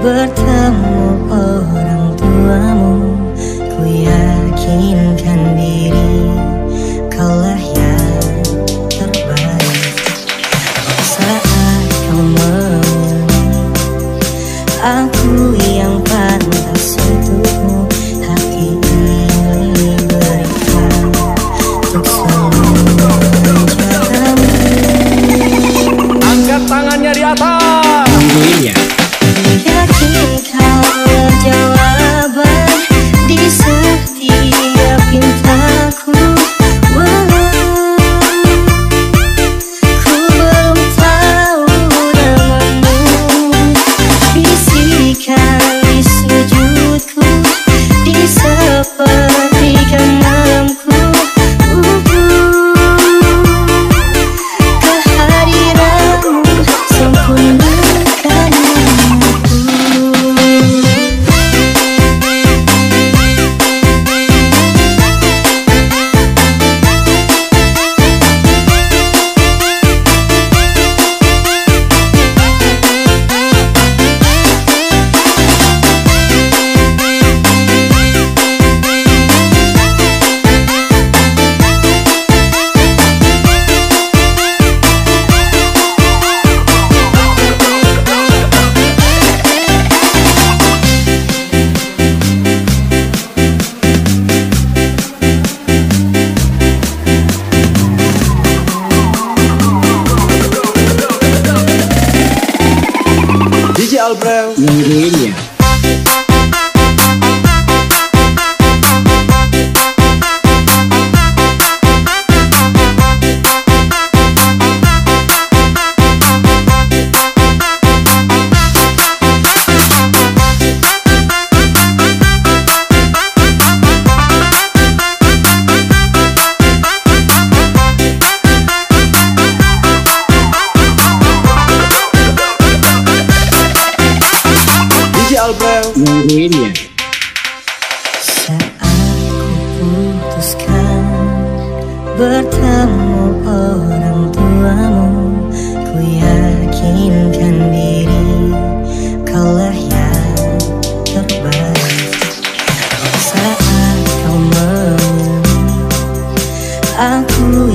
bertemu orang tuamu. Ku yakinkan diri kaulah yang terbaik. Saat kau memilih Aku yang al breu. Tungguin ya. Saat ku putuskan bertemu orang tuamu Ku yakinkan diri kaulah yang terbaik Saat kau memilih Aku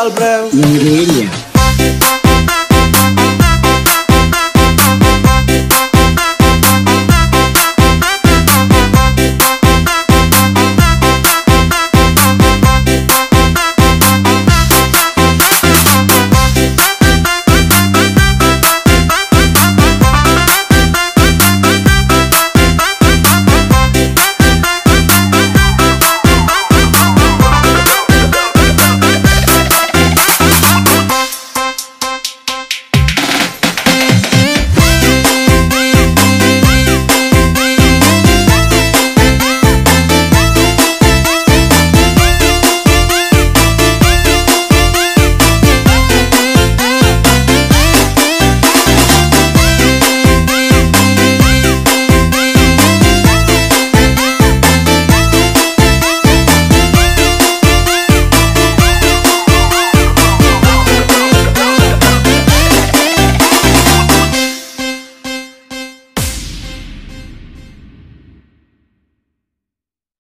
Gabriel Breu.